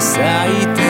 咲いて